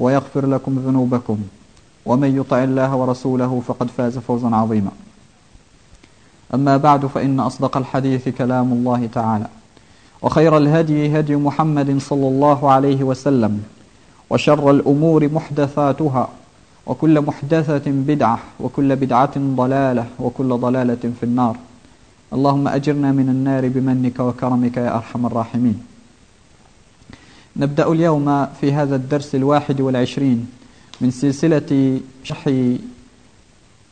ويغفر لكم ذنوبكم ومن يطع الله ورسوله فقد فاز فوزا عظيما. أما بعد فإن أصدق الحديث كلام الله تعالى وخير الهدي هدي محمد صلى الله عليه وسلم وشر الأمور محدثاتها وكل محدثة بدعة وكل بدعة ضلالة وكل ضلالة في النار. اللهم أجرنا من النار بمنك وكرمك يا أرحم الراحمين. نبدأ اليوم في هذا الدرس الواحد والعشرين من سلسلة شرح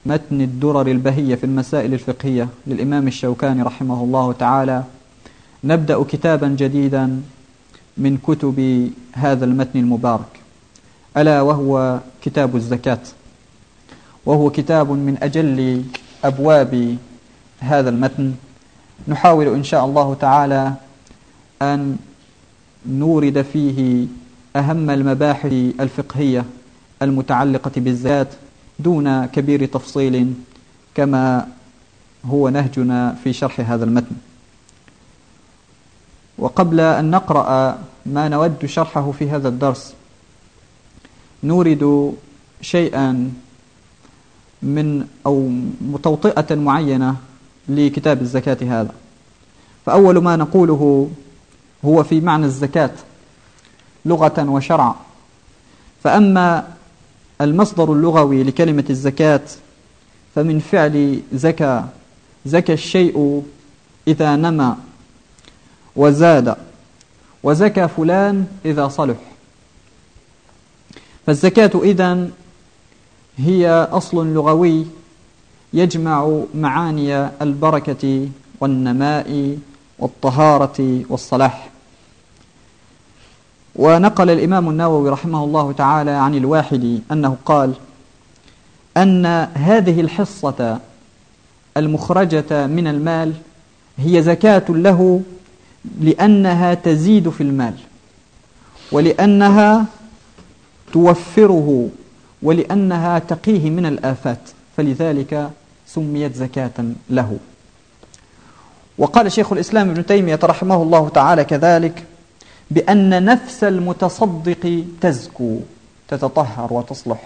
متن الدرر البهية في المسائل الفقهية للإمام الشوكاني رحمه الله تعالى. نبدأ كتابا جديدا من كتب هذا المتن المبارك. ألا وهو كتاب الزكاة. وهو كتاب من أجل أبواب هذا المتن. نحاول إن شاء الله تعالى أن نورد فيه أهم المباحث الفقهية المتعلقة بالزكاة دون كبير تفصيل كما هو نهجنا في شرح هذا المتن. وقبل أن نقرأ ما نود شرحه في هذا الدرس نورد شيئا من أو متوطئة معينة لكتاب الزكاة هذا. فأول ما نقوله هو في معنى الزكاة لغة وشرعا فأما المصدر اللغوي لكلمة الزكاة فمن فعل زكى زكى الشيء إذا نمى وزاد وزكى فلان إذا صلح. فالزكاة إذن هي أصل لغوي يجمع معاني البركة والنماء والطهارة والصلاح. ونقل الإمام النووي رحمه الله تعالى عن الواحد أنه قال أن هذه الحصة المخرجة من المال هي زكاة له لأنها تزيد في المال ولأنها توفره ولأنها تقيه من الآفات فلذلك سميت زكاة له. وقال شيخ الإسلام ابن تيمية رحمه الله تعالى كذلك بأن نفس المتصدق تزكو تتطهر وتصلح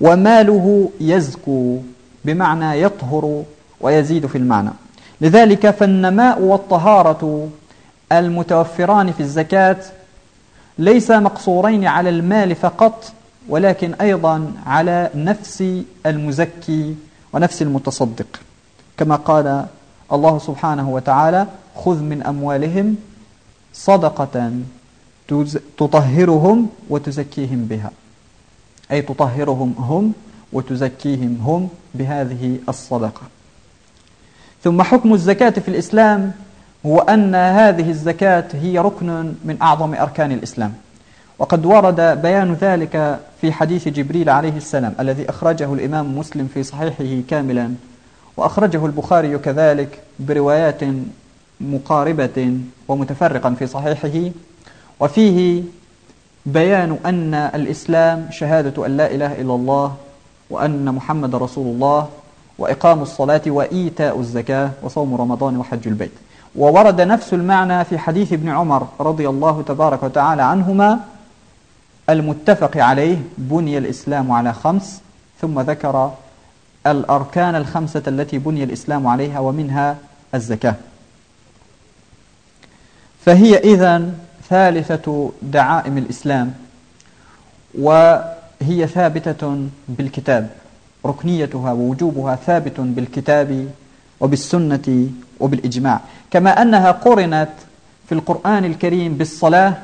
وماله يزكو بمعنى يطهر ويزيد في المعنى. لذلك فالنماء والطهارة المتوفران في الزكاة ليس مقصورين على المال فقط ولكن أيضا على نفس المزكي ونفس المتصدق. كما قال الله سبحانه وتعالى خذ من أموالهم صدقة تطهرهم وتزكيهم بها. أي تطهرهم هم وتزكيهم هم بهذه الصدقة. ثم حكم الزكاة في الإسلام هو أن هذه الزكاة هي ركن من أعظم أركان الإسلام. وقد ورد بيان ذلك في حديث جبريل عليه السلام الذي أخرجه الإمام مسلم في صحيحه كاملا. وأخرجه البخاري كذلك بروايات مقاربة ومتفرقا في صحيحه وفيه بيان أن الإسلام شهادة أن لا إله إلا الله وأن محمد رسول الله وإقام الصلاة وإيتاء الزكاة وصوم رمضان وحج البيت. وورد نفس المعنى في حديث ابن عمر رضي الله تبارك وتعالى عنهما المتفق عليه بني الإسلام على خمس ثم ذكر الأركان الخمسة التي بني الإسلام عليها ومنها الزكاة. فهي إذن ثالثة دعائم الإسلام وهي ثابتة بالكتاب. ركنيتها ووجوبها ثابت بالكتاب وبالسنة وبالإجماع. كما أنها قرنت في القرآن الكريم بالصلاة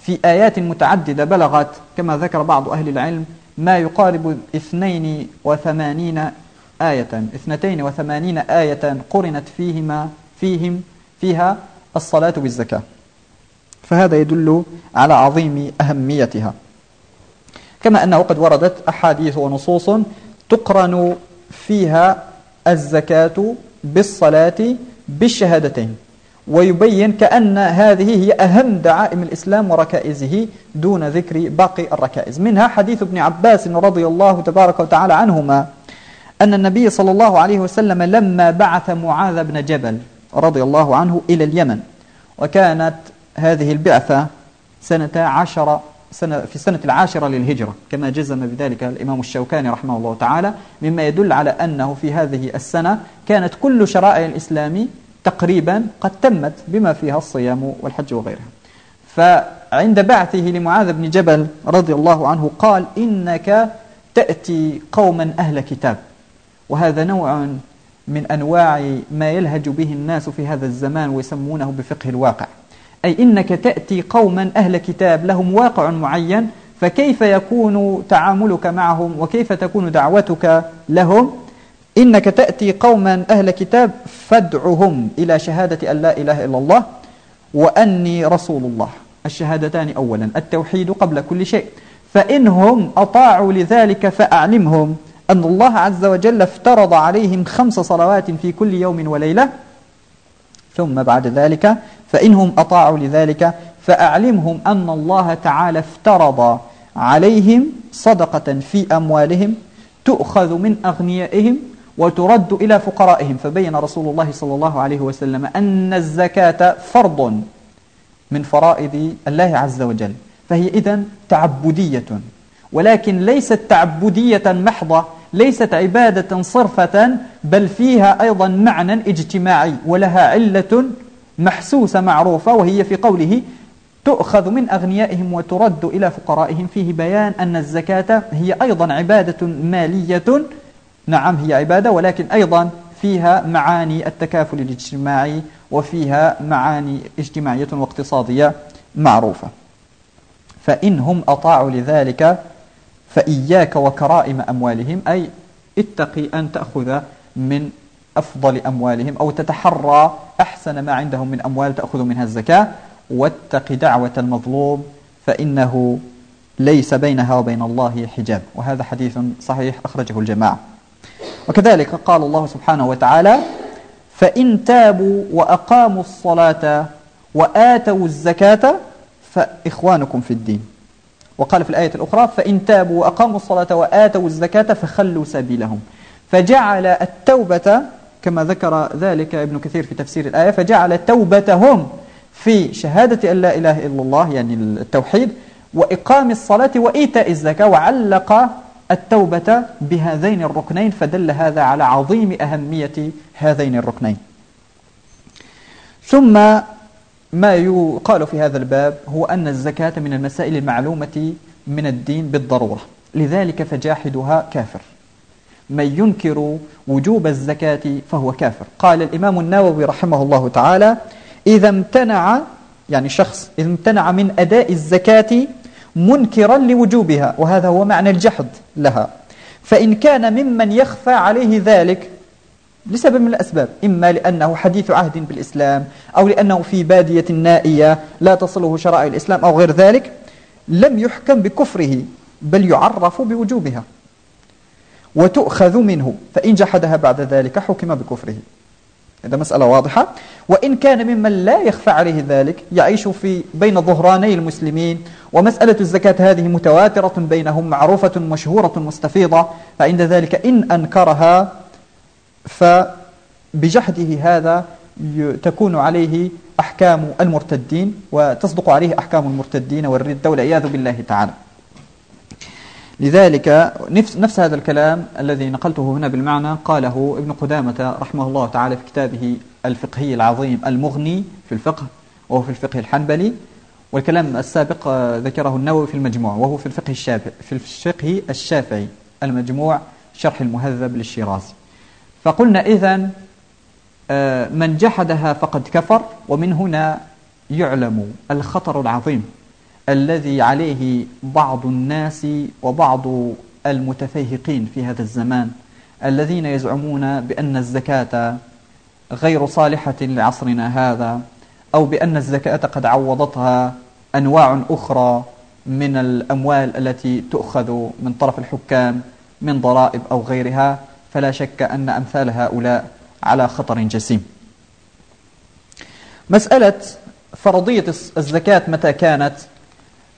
في آيات متعددة بلغت كما ذكر بعض أهل العلم ما يقارب 82 آية. 82 آية قرنت فيهما فيهم فيها الصلاة بالزكاة فهذا يدل على عظيم أهميتها. كما أنه قد وردت أحاديث ونصوص تقرن فيها الزكاة بالصلاة بالشهادتين. ويبين كأن هذه هي أهم دعائم الإسلام وركائزه دون ذكر باقي الركائز. منها حديث ابن عباس رضي الله تبارك وتعالى عنهما أن النبي صلى الله عليه وسلم لما بعث معاذ بن جبل رضي الله عنه إلى اليمن وكانت هذه البعثة سنة عشر سنة في السنة العاشرة للهجرة كما جزم بذلك الإمام الشوكاني رحمه الله تعالى مما يدل على أنه في هذه السنة كانت كل شرائع الإسلام تقريبا قد تمت بما فيها الصيام والحج وغيرها. فعند بعثه لمعاذ بن جبل رضي الله عنه قال إنك تأتي قوما أهل كتاب. وهذا نوع من أنواع ما يلهج به الناس في هذا الزمان ويسمونه بفقه الواقع. أي إنك تأتي قوما أهل كتاب لهم واقع معين فكيف يكون تعاملك معهم وكيف تكون دعوتك لهم؟ إنك تأتي قوما أهل كتاب فادعهم إلى شهادة أن لا إله إلا الله وأني رسول الله. الشهادتان أولا التوحيد قبل كل شيء. فإنهم أطاعوا لذلك فأعلمهم أن الله عز وجل افترض عليهم خمس صلوات في كل يوم وليلة. ثم بعد ذلك فإنهم أطاعوا لذلك فأعلمهم أن الله تعالى افترض عليهم صدقة في أموالهم تؤخذ من أغنيائهم وترد إلى فقرائهم. فبين رسول الله صلى الله عليه وسلم أن الزكاة فرض من فرائض الله عز وجل. فهي إذن تعبدية. ولكن ليست تعبدية محضة ليست عبادة صرفة بل فيها أيضا معنى اجتماعي ولها علة محسوسة معروفة وهي في قوله تؤخذ من أغنيائهم وترد إلى فقرائهم. فيه بيان أن الزكاة هي أيضا عبادة مالية نعم هي عبادة ولكن أيضا فيها معاني التكافل الاجتماعي وفيها معاني اجتماعية واقتصادية معروفة. فإنهم أطاعوا لذلك فإياك وكرائم أموالهم أي اتقي أن تأخذ من أفضل أموالهم أو تتحرى أحسن ما عندهم من أموال تأخذ منها الزكاة واتق دعوة المظلوم فإنه ليس بينها وبين الله حجاب. وهذا حديث صحيح أخرجه الجماعة. وكذلك قال الله سبحانه وتعالى فإن تابوا وأقاموا الصلاة وآتوا الزكاة فإخوانكم في الدين. وقال في الآية الأخرى فإن تابوا وأقاموا الصلاة وآتوا الزكاة فخلوا سبيلهم. فجعل التوبة كما ذكر ذلك ابن كثير في تفسير الآية فجعل توبتهم في شهادة أن لا إله إلا الله يعني التوحيد وإقام الصلاة وإيتاء الزكاة وعلق التوبة بهذين الركنين فدل هذا على عظيم أهمية هذين الركنين. ثم ما يقال في هذا الباب هو أن الزكاة من المسائل المعلومة من الدين بالضرورة لذلك فجاحدها كافر. من ينكر وجوب الزكاة فهو كافر. قال الإمام النووي رحمه الله تعالى إذا امتنع يعني شخص إذا امتنع من أداء الزكاة منكرا لوجوبها وهذا هو معنى الجحد لها. فإن كان ممن يخفى عليه ذلك لسبب من الأسباب إما لأنه حديث عهد بالإسلام أو لأنه في بادية نائية لا تصله شرائع الإسلام أو غير ذلك لم يحكم بكفره بل يعرف بوجوبها. وتؤخذ منه فإن جحدها بعد ذلك حكم بكفره. هذا مسألة واضحة. وإن كان ممن لا يخفى عليه ذلك يعيش في بين ظهراني المسلمين ومسألة الزكاة هذه متواترة بينهم معروفة مشهورة مستفيضة فعند ذلك إن أنكرها فبجحده هذا تكون عليه أحكام المرتدين وتصدق عليه أحكام المرتدين والردة والعياذ بالله تعالى. لذلك نفس, نفس هذا الكلام الذي نقلته هنا بالمعنى قاله ابن قدامة رحمه الله تعالى في كتابه الفقهي العظيم المغني في الفقه وهو في الفقه الحنبلي والكلام السابق ذكره النووي في المجموع وهو في الفقه الشافعي في الفقه الشافعي المجموع شرح المهذب للشيرازي. فقلنا إذا آه، من جحدها فقد كفر ومن هنا يعلم الخطر العظيم. الذي عليه بعض الناس وبعض المتفيهقين في هذا الزمان الذين يزعمون بأن الزكاة غير صالحة لعصرنا هذا أو بأن الزكاة قد عوضتها أنواع أخرى من الأموال التي تؤخذ من طرف الحكام من ضرائب أو غيرها فلا شك أن أمثال هؤلاء على خطر جسيم. مسألة فرضية الزكاة متى كانت؟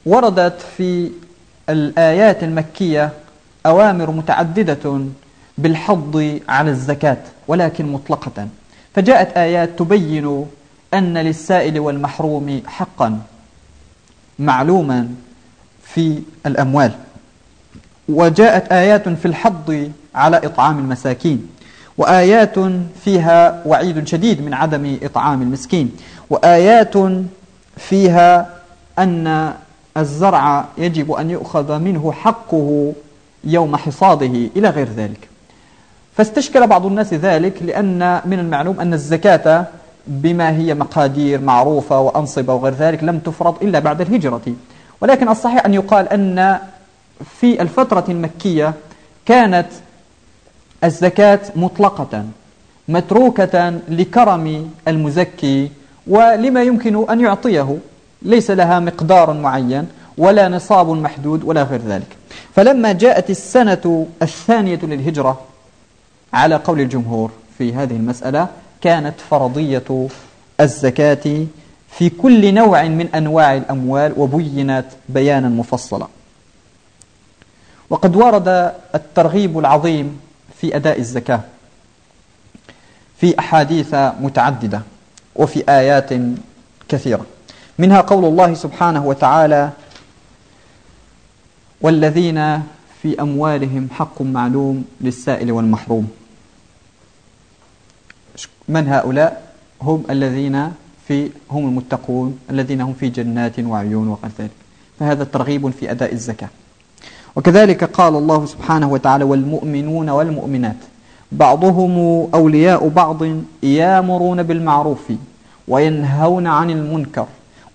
وردت في الآيات المكية أوامر متعددة بالحض على الزكاة ولكن مطلقة. فجاءت آيات تبين أن للسائل والمحروم حقا معلوما في الأموال. وجاءت آيات في الحض على إطعام المساكين وآيات فيها وعيد شديد من عدم إطعام المسكين وآيات فيها أن الزرع يجب أن يؤخذ منه حقه يوم حصاده إلى غير ذلك. فاستشكل بعض الناس ذلك لأن من المعلوم أن الزكاة بما هي مقادير معروفة وأنصبة وغير ذلك لم تفرض إلا بعد الهجرة. ولكن الصحيح أن يقال أن في الفترة المكية كانت الزكاة مطلقة متروكة لكرم المزكي ولما يمكن أن يعطيه. ليس لها مقدار معين ولا نصاب محدود ولا غير ذلك. فلما جاءت السنة الثانية للهجرة على قول الجمهور في هذه المسألة كانت فرضية الزكاة في كل نوع من أنواع الأموال وبينت بيانا مفصلا. وقد ورد الترغيب العظيم في أداء الزكاة في أحاديث متعددة وفي آيات كثيرة. منها قول الله سبحانه وتعالى والذين في أموالهم حق معلوم للسائل والمحروم. من هؤلاء؟ هم الذين في هم المتقون الذين هم في جنات وعيون وغير ذلك. فهذا ترغيب في أداء الزكاة. وكذلك قال الله سبحانه وتعالى والمؤمنون والمؤمنات. بعضهم أولياء بعض يامرون بالمعروف وينهون عن المنكر.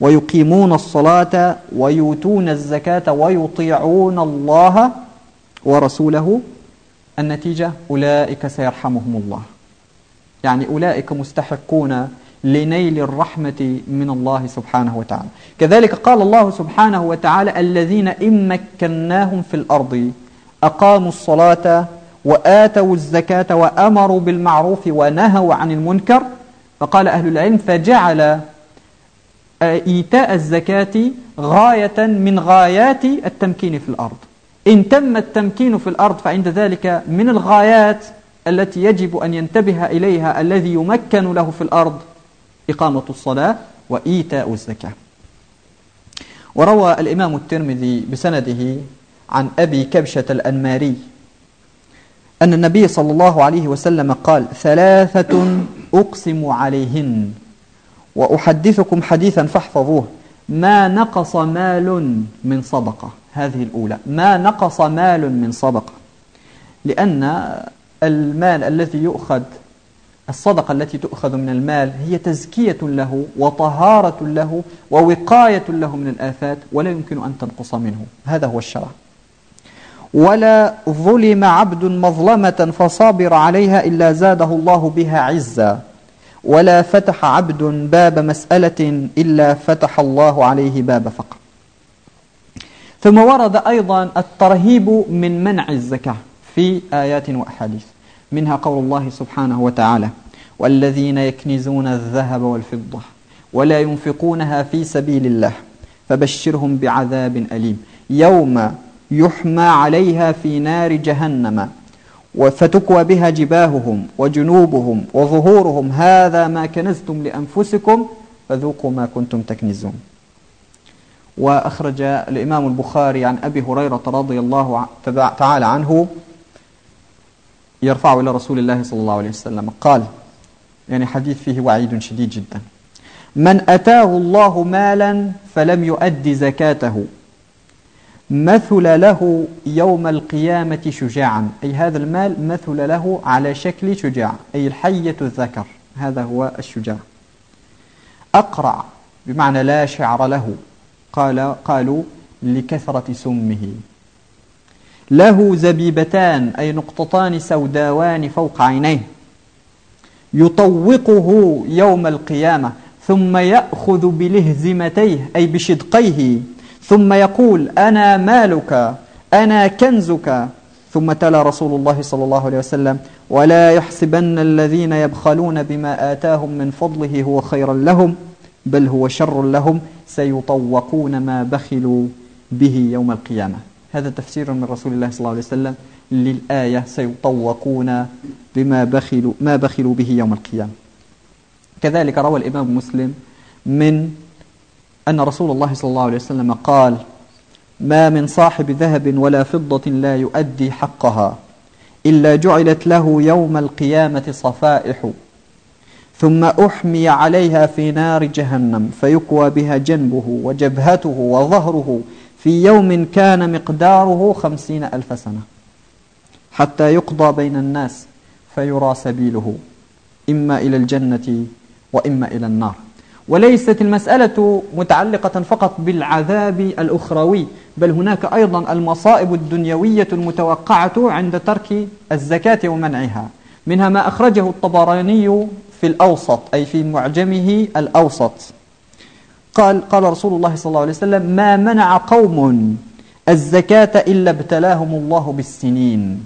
ويقيمون الصلاة ويؤتون الزكاة ويطيعون الله ورسوله. النتيجة أولئك سيرحمهم الله. يعني أولئك مستحقون لنيل الرحمة من الله سبحانه وتعالى. كذلك قال الله سبحانه وتعالى الذين إن مكناهم في الأرض أقاموا الصلاة وآتوا الزكاة وأمروا بالمعروف ونهوا عن المنكر. فقال أهل العلم فجعل إيتاء الزكاة غاية من غايات التمكين في الأرض. إن تم التمكين في الأرض فعند ذلك من الغايات التي يجب أن ينتبه إليها الذي يمكن له في الأرض إقامة الصلاة وإيتاء الزكاة. وروى الإمام الترمذي بسنده عن أبي كبشة الأنماري أن النبي صلى الله عليه وسلم قال ثلاثة أقسم عليهن. وأحدثكم حديثا فاحفظوه. ما نقص مال من صدقة. هذه الأولى. ما نقص مال من صدقة. لأن المال الذي يؤخذ الصدقة التي تؤخذ من المال هي تزكية له وطهارة له ووقاية له من الآفات ولا يمكن أن تنقص منه. هذا هو الشرع. ولا ظلم عبد مظلمة فصابر عليها إلا زاده الله بها عزا. ولا فتح عبد باب مسألة إلا فتح الله عليه باب فقر ثم ورد أيضا الترهيب من منع الزكاة في آيات وأحاديث منها قول الله سبحانه وتعالى والذين يكنزون الذهب والفضة ولا ينفقونها في سبيل الله فبشرهم بعذاب أليم. يوم يحمى عليها في نار جهنم فتكوى بها جباههم وجنوبهم وظهورهم. هذا ما كنزتم لأنفسكم فذوقوا ما كنتم تكنزون. وأخرج الإمام البخاري عن أبي هريرة رضي الله تعالى عنه يرفع إلى رسول الله صلى الله عليه وسلم قال يعني حديث فيه وعيد شديد جدا. من أتاه الله مالا فلم يؤدي زكاته. مثل له يوم القيامة شجاعا. أي هذا المال مثل له على شكل شجاع. أي الحية الذكر. هذا هو الشجاع. أقرع. بمعنى لا شعر له. قال قالوا لكثرة سمه. له زبيبتان. أي نقطتان سوداوان فوق عينيه. يطوقه يوم القيامة. ثم يأخذ بلهزمتيه. أي بشدقيه. ثم يقول أنا مالك أنا كنزك. ثم تلا رسول الله صلى الله عليه وسلم ولا يحسبن الذين يبخلون بما آتاهم من فضله هو خيرا لهم بل هو شر لهم سيطوقون ما بخلوا به يوم القيامة. هذا تفسير من رسول الله صلى الله عليه وسلم للآية سيطوقون بما بخلوا, ما بخلوا به يوم القيامة. كذلك روى الإمام مسلم من أن رسول الله صلى الله عليه وسلم قال ما من صاحب ذهب ولا فضة لا يؤدي حقها إلا جعلت له يوم القيامة صفائح ثم أحمي عليها في نار جهنم فيكوى بها جنبه وجبهته وظهره في يوم كان مقداره خمسين ألف سنة حتى يقضى بين الناس فيرى سبيله إما إلى الجنة وإما إلى النار. وليست المسألة متعلقة فقط بالعذاب الأخروي بل هناك أيضا المصائب الدنيوية المتوقعة عند ترك الزكاة ومنعها. منها ما أخرجه الطبراني في الأوسط أي في معجمه الأوسط. قال قال رسول الله صلى الله عليه وسلم ما منع قوم الزكاة إلا ابتلاهم الله بالسنين.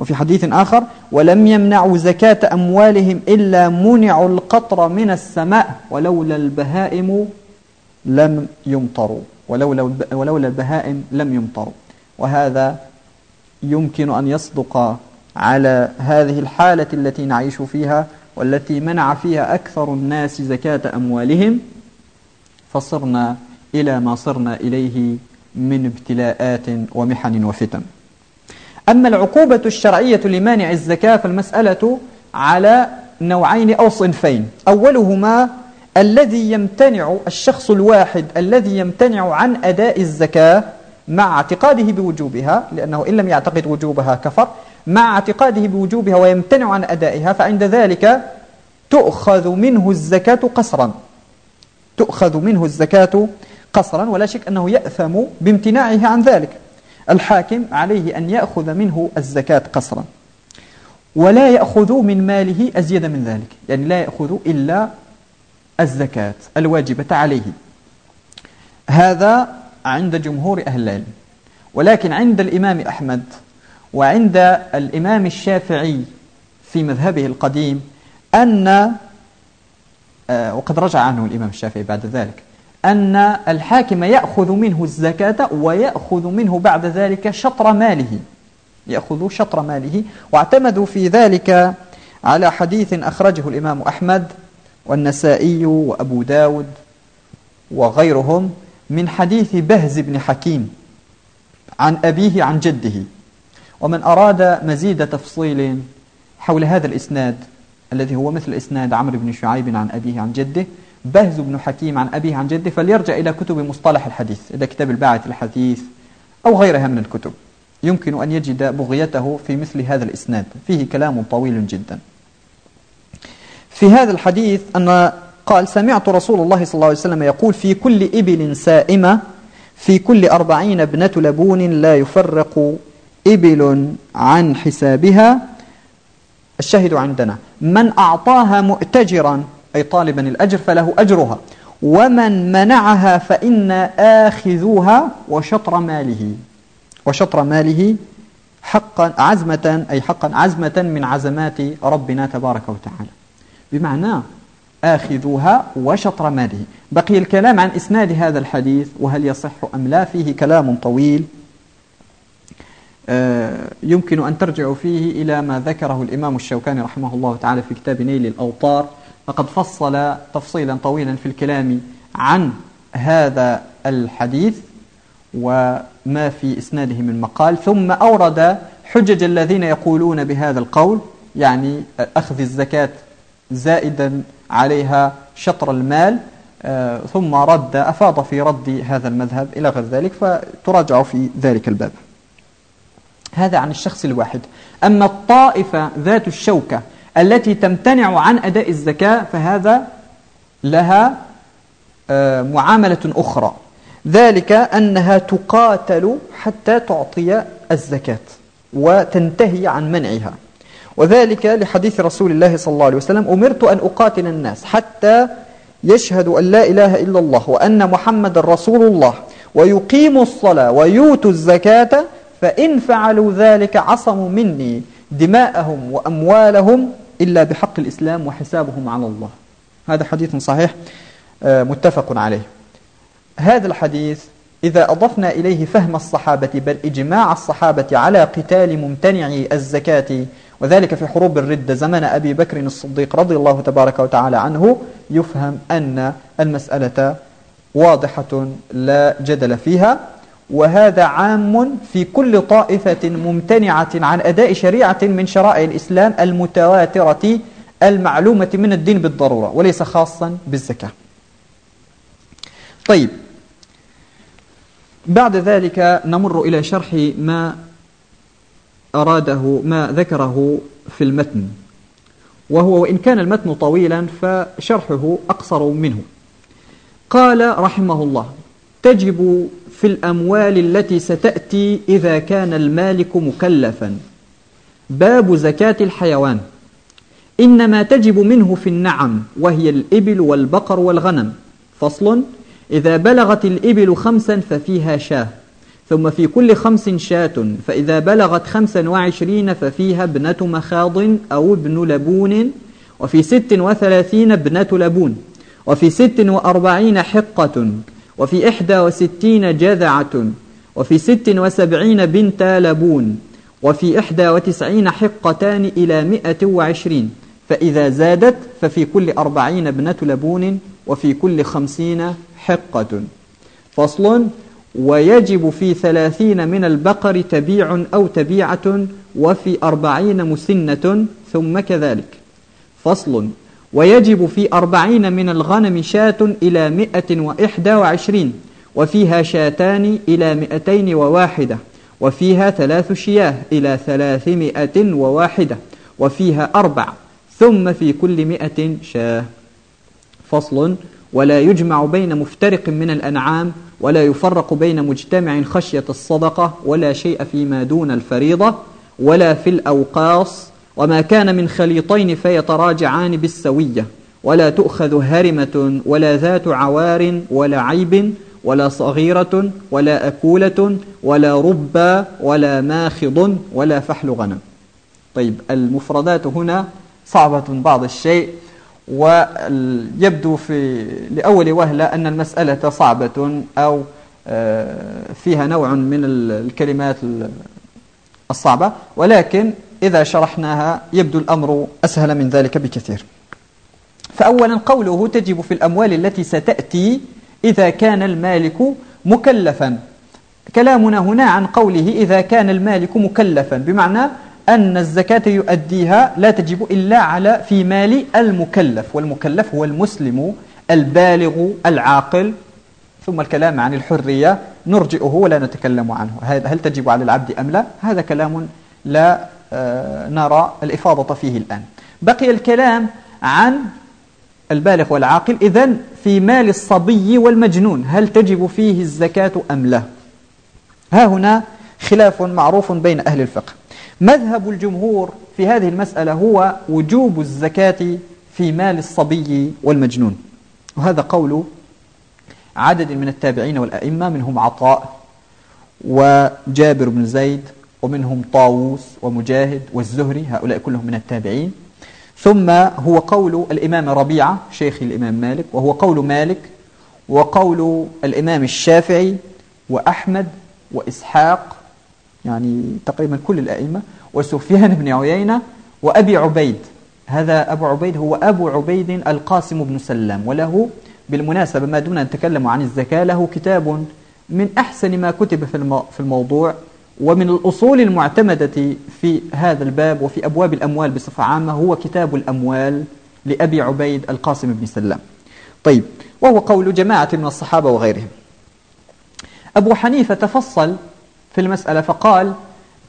وفي حديث آخر ولم يمنعوا زكاة أموالهم إلا منعوا القطر من السماء ولولا البهائم لم يمطروا. ولولا, ولولا البهائم لم يمطروا. وهذا يمكن أن يصدق على هذه الحالة التي نعيش فيها والتي منع فيها أكثر الناس زكاة أموالهم. فصرنا إلى ما صرنا إليه من ابتلاءات ومحن وفتن. أما العقوبة الشرعية لمانع الزكاة فالمسألة على نوعين أو صنفين. أولهما الذي يمتنع الشخص الواحد الذي يمتنع عن أداء الزكاة مع اعتقاده بوجوبها لأنه إن لم يعتقد وجوبها كفر مع اعتقاده بوجوبها ويمتنع عن أدائها فعند ذلك تؤخذ منه الزكاة قصرا. تؤخذ منه الزكاة قصرا ولا شك أنه يأثم بامتناعه عن ذلك. الحاكم عليه أن يأخذ منه الزكاة قصرا ولا يأخذ من ماله أزيد من ذلك يعني لا يأخذ إلا الزكاة الواجبة عليه. هذا عند جمهور أهل العلم. ولكن عند الإمام أحمد وعند الإمام الشافعي في مذهبه القديم أن آه، وقد رجع عنه الإمام الشافعي بعد ذلك أن الحاكم يأخذ منه الزكاة ويأخذ منه بعد ذلك شطر ماله. يأخذ شطر ماله. واعتمدوا في ذلك على حديث أخرجه الإمام أحمد والنسائي وأبو داود وغيرهم من حديث بهز بن حكيم عن أبيه عن جده. ومن أراد مزيد تفصيل حول هذا الإسناد الذي هو مثل إسناد عمرو بن شعيب عن أبيه عن جده بهز بن حكيم عن أبيه عن جده فليرجع إلى كتب مصطلح الحديث إلى كتاب الباعث الحديث أو غيرها من الكتب. يمكن أن يجد بغيته في مثل هذا الإسناد. فيه كلام طويل جدا. في هذا الحديث أن قال سمعت رسول الله صلى الله عليه وسلم يقول في كل إبل سائمة في كل أربعين ابنة لبون لا يفرق إبل عن حسابها. الشاهد عندنا من أعطاها مؤتجرا أي طالبا الأجر فله أجرها. ومن منعها فإن آخذوها وشطر ماله. وشطر ماله حقا عزمة أي حقا عزمة من عزمات ربنا تبارك وتعالى. بمعنى آخذوها وشطر ماله. بقي الكلام عن إسناد هذا الحديث وهل يصح أم لا؟ فيه كلام طويل. آه، يمكن أن ترجعوا فيه إلى ما ذكره الإمام الشوكاني رحمه الله تعالى في كتاب نيل الأوطار. فقد فصل تفصيلا طويلا في الكلام عن هذا الحديث وما في إسناده من مقال ثم أورد حجج الذين يقولون بهذا القول يعني أخذ الزكاة زائدا عليها شطر المال آه، ثم رد أفاض في رد هذا المذهب إلى غير ذلك فتراجع في ذلك الباب. هذا عن الشخص الواحد. أما الطائفة ذات الشوكة التي تمتنع عن أداء الزكاة فهذا لها آه، معاملة أخرى. ذلك أنها تقاتل حتى تعطي الزكاة وتنتهي عن منعها. وذلك لحديث رسول الله صلى الله عليه وسلم أمرت أن أقاتل الناس حتى يشهدوا أن لا إله إلا الله وأن محمد رسول الله ويقيموا الصلاة ويؤتوا الزكاة فإن فعلوا ذلك عصموا مني. دماءهم وأموالهم إلا بحق الإسلام وحسابهم على الله. هذا حديث صحيح آه، متفق عليه. هذا الحديث إذا أضفنا إليه فهم الصحابة بل إجماع الصحابة على قتال ممتنعي الزكاة وذلك في حروب الردة زمن أبي بكر الصديق رضي الله تبارك وتعالى عنه يفهم أن المسألة واضحة لا جدل فيها. وهذا عام في كل طائفة ممتنعة عن أداء شريعة من شرائع الإسلام المتواترة المعلومة من الدين بالضرورة وليس خاصا بالزكاة. طيب بعد ذلك نمر إلى شرح ما أراده ما ذكره في المتن. وهو وإن كان المتن طويلا فشرحه أقصر منه. قال رحمه الله تجب في الأموال التي ستأتي إذا كان المالك مكلفا. باب زكاة الحيوان. إنما تجب منه في النعم وهي الإبل والبقر والغنم. فصل إذا بلغت الإبل خمسا ففيها شاة ثم في كل خمس شاة فإذا بلغت خمسا وعشرين ففيها ابنة مخاض أو ابن لبون وفي ست وثلاثين ابنة لبون وفي ست وأربعين حقة وفي إحدى وستين جذعة وفي ست وسبعين بنت لبون وفي إحدى وتسعين حقتان إلى مئة وعشرين فإذا زادت ففي كل أربعين ابنة لبون وفي كل خمسين حقة. فصل ويجب في ثلاثين من البقر تبيع أو تبيعة وفي أربعين مسنة ثم كذلك. فصل ويجب في أربعين من الغنم شاة إلى مئة وإحدى وعشرين وفيها شاتان إلى مئتين وواحدة وفيها ثلاث شياه إلى ثلاثمائة وواحدة وفيها أربع ثم في كل مئة شاة. فصل ولا يجمع بين مفترق من الأنعام ولا يفرق بين مجتمع خشية الصدقة ولا شيء فيما دون الفريضة ولا في الأوقاص وما كان من خليطين فيتراجعان بالسوية ولا تؤخذ هرمة ولا ذات عوار ولا عيب ولا صغيرة ولا أكولة ولا ربا ولا ماخض ولا فحل غنم. طيب المفردات هنا صعبة بعض الشيء ويبدو في لأول وهلة أن المسألة صعبة أو آه، فيها نوع من الكلمات الصعبة ولكن إذا شرحناها يبدو الأمر أسهل من ذلك بكثير. فأولا قوله تجب في الأموال التي ستأتي إذا كان المالك مكلفا. كلامنا هنا عن قوله إذا كان المالك مكلفا بمعنى أن الزكاة يؤديها لا تجب إلا على في مال المكلف والمكلف هو المسلم البالغ العاقل. ثم الكلام عن الحرية نرجئه ولا نتكلم عنه. هل تجب على العبد أم لا؟ هذا كلام لا نرى الإفاضة فيه الآن. بقي الكلام عن البالغ والعاقل. إذن في مال الصبي والمجنون هل تجب فيه الزكاة أم لا؟ ها هنا خلاف معروف بين أهل الفقه. مذهب الجمهور في هذه المسألة هو وجوب الزكاة في مال الصبي والمجنون. وهذا قول عدد من التابعين والأئمة منهم عطاء وجابر بن زيد ومنهم طاووس ومجاهد والزهري هؤلاء كلهم من التابعين. ثم هو قول الإمام ربيعة شيخ الإمام مالك وهو قول مالك وقول الإمام الشافعي وأحمد وإسحاق يعني تقريبا كل الأئمة وسفيان بن عيينة وأبي عبيد. هذا أبو عبيد هو أبو عبيد القاسم بن سلام وله بالمناسبة ما دون أن نتكلم عن الزكاة له كتاب من أحسن ما كتب في الموضوع. ومن الأصول المعتمدة في هذا الباب وفي أبواب الأموال بصفة عامة هو كتاب الأموال لأبي عبيد القاسم بن سلام. طيب وهو قول جماعة من الصحابة وغيرهم. أبو حنيفة تفصل في المسألة فقال